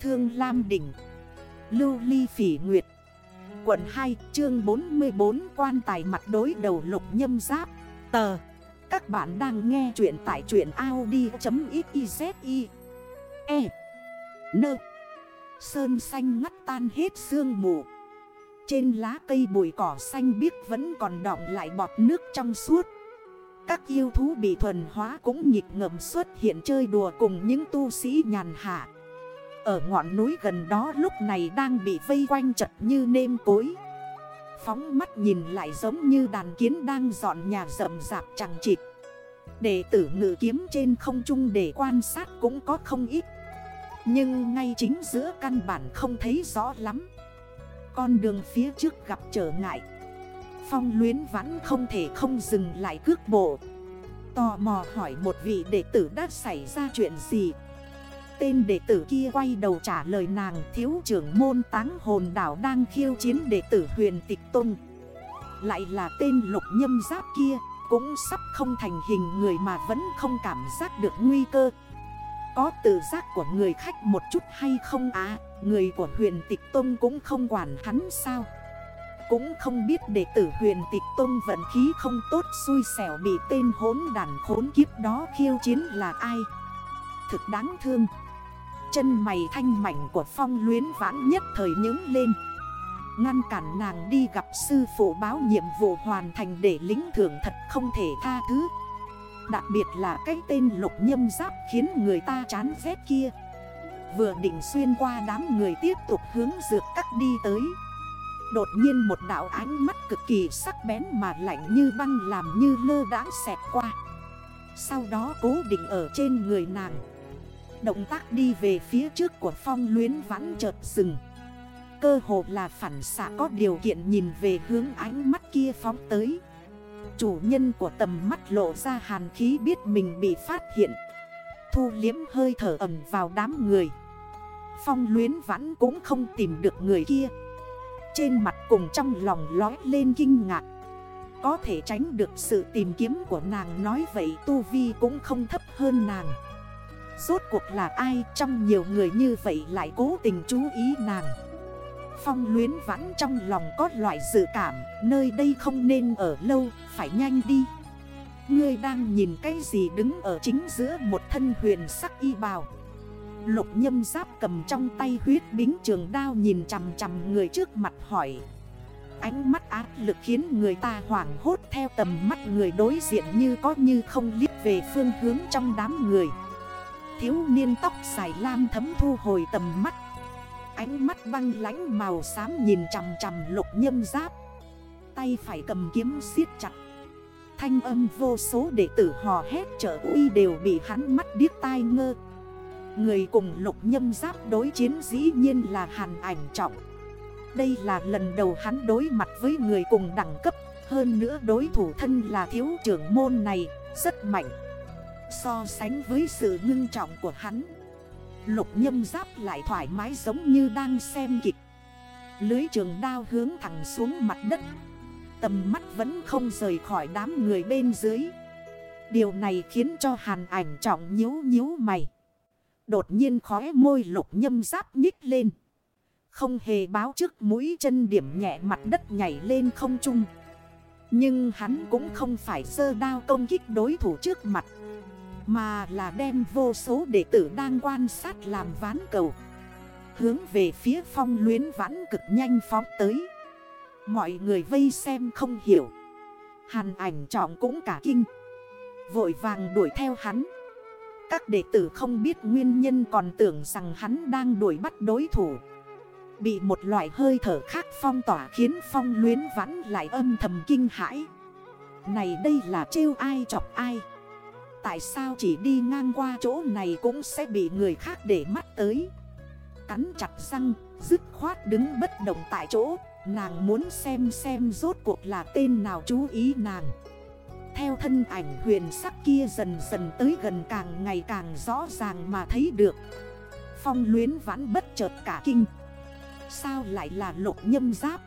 Thương Lam Đỉnh, Lưu Ly Phỉ Nguyệt, Quận 2 chương 44 quan tài mặt đối đầu lục nhâm giáp. Tờ, Các bạn đang nghe chuyện tại chuyện Audi.xyz E Nơ Sơn xanh ngắt tan hết sương mù. Trên lá cây bụi cỏ xanh biếc vẫn còn đọng lại bọt nước trong suốt. Các yêu thú bị thuần hóa cũng nhịp ngầm xuất hiện chơi đùa cùng những tu sĩ nhàn hạ. Ở ngọn núi gần đó lúc này đang bị vây quanh chật như nêm cối. Phóng mắt nhìn lại giống như đàn kiến đang dọn nhà rậm rạp chẳng chịt. Đệ tử ngự kiếm trên không trung để quan sát cũng có không ít. Nhưng ngay chính giữa căn bản không thấy rõ lắm. Con đường phía trước gặp trở ngại. Phong luyến vẫn không thể không dừng lại cước bộ. Tò mò hỏi một vị đệ tử đã xảy ra chuyện gì? Tên đệ tử kia quay đầu trả lời nàng Thiếu trưởng môn táng hồn đảo đang khiêu chiến đệ tử huyền tịch tung Lại là tên lục nhâm giáp kia Cũng sắp không thành hình người mà vẫn không cảm giác được nguy cơ. Có tự giác của người khách một chút hay không á à, Người của huyền tịch tông cũng không quản hắn sao. Cũng không biết đệ tử huyền tịch tông vận khí không tốt xui xẻo bị tên hốn đàn khốn kiếp đó khiêu chiến là ai. Thực đáng thương Chân mày thanh mảnh của phong luyến vãn nhất thời nhứng lên. Ngăn cản nàng đi gặp sư phụ báo nhiệm vụ hoàn thành để lính thưởng thật không thể tha thứ. Đặc biệt là cái tên lục nhâm giáp khiến người ta chán ghét kia. Vừa định xuyên qua đám người tiếp tục hướng dược cắt đi tới. Đột nhiên một đảo ánh mắt cực kỳ sắc bén mà lạnh như băng làm như lơ đãng xẹt qua. Sau đó cố định ở trên người nàng. Động tác đi về phía trước của phong luyến vãn chợt rừng Cơ hồ là phản xạ có điều kiện nhìn về hướng ánh mắt kia phóng tới. Chủ nhân của tầm mắt lộ ra hàn khí biết mình bị phát hiện. Thu liếm hơi thở ẩm vào đám người. Phong luyến vãn cũng không tìm được người kia. Trên mặt cùng trong lòng lói lên kinh ngạc. Có thể tránh được sự tìm kiếm của nàng nói vậy, Tu Vi cũng không thấp hơn nàng. Rốt cuộc là ai trong nhiều người như vậy lại cố tình chú ý nàng? Phong luyến vãn trong lòng có loại dự cảm, Nơi đây không nên ở lâu, Phải nhanh đi. Ngươi đang nhìn cái gì đứng ở chính giữa một thân huyền sắc y bào? Lục nhâm giáp cầm trong tay huyết bính trường đao nhìn chằm chằm người trước mặt hỏi. Ánh mắt áp lực khiến người ta hoảng hốt theo tầm mắt người đối diện như có như không liếc về phương hướng trong đám người. Thiếu niên tóc dài lam thấm thu hồi tầm mắt. Ánh mắt băng lánh màu xám nhìn chằm chằm lục nhâm giáp. Tay phải cầm kiếm siết chặt. Thanh âm vô số đệ tử hò hét trợ uy đều bị hắn mắt điếc tai ngơ. Người cùng lục nhâm giáp đối chiến dĩ nhiên là hàn ảnh trọng. Đây là lần đầu hắn đối mặt với người cùng đẳng cấp. Hơn nữa đối thủ thân là thiếu trưởng môn này, rất mạnh. So sánh với sự ngưng trọng của hắn, Lục nhâm giáp lại thoải mái giống như đang xem kịch. Lưới trường đao hướng thẳng xuống mặt đất, Tầm mắt vẫn không rời khỏi đám người bên dưới. Điều này khiến cho hàn ảnh trọng nhíu nhíu mày. Đột nhiên khóe môi lục nhâm giáp nhích lên. Không hề báo trước mũi chân điểm nhẹ mặt đất nhảy lên không trung. Nhưng hắn cũng không phải sơ đao công kích đối thủ trước mặt mà là đem vô số đệ tử đang quan sát làm ván cầu. Hướng về phía phong luyến vãn cực nhanh phóng tới. Mọi người vây xem không hiểu. Hàn ảnh trọng cũng cả kinh. Vội vàng đuổi theo hắn. Các đệ tử không biết nguyên nhân còn tưởng rằng hắn đang đuổi bắt đối thủ. Bị một loại hơi thở khác phong tỏa khiến phong luyến vãn lại âm thầm kinh hãi. Này đây là trêu ai chọc ai? Tại sao chỉ đi ngang qua chỗ này cũng sẽ bị người khác để mắt tới? Cắn chặt răng, dứt khoát đứng bất động tại chỗ. Nàng muốn xem xem rốt cuộc là tên nào chú ý nàng. Theo thân ảnh huyền sắc kia dần dần tới gần càng ngày càng rõ ràng mà thấy được. Phong luyến vãn bất chợt cả kinh. Sao lại là lục nhâm giáp?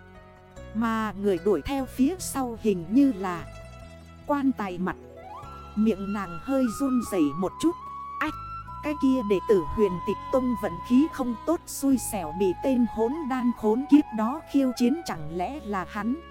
Mà người đuổi theo phía sau hình như là Quan tài mặt Miệng nàng hơi run rẩy một chút. Ách, Cái kia đệ tử huyền tịch tông vận khí không tốt, xui xẻo bị tên hốn đan khốn kiếp đó khiêu chiến chẳng lẽ là hắn?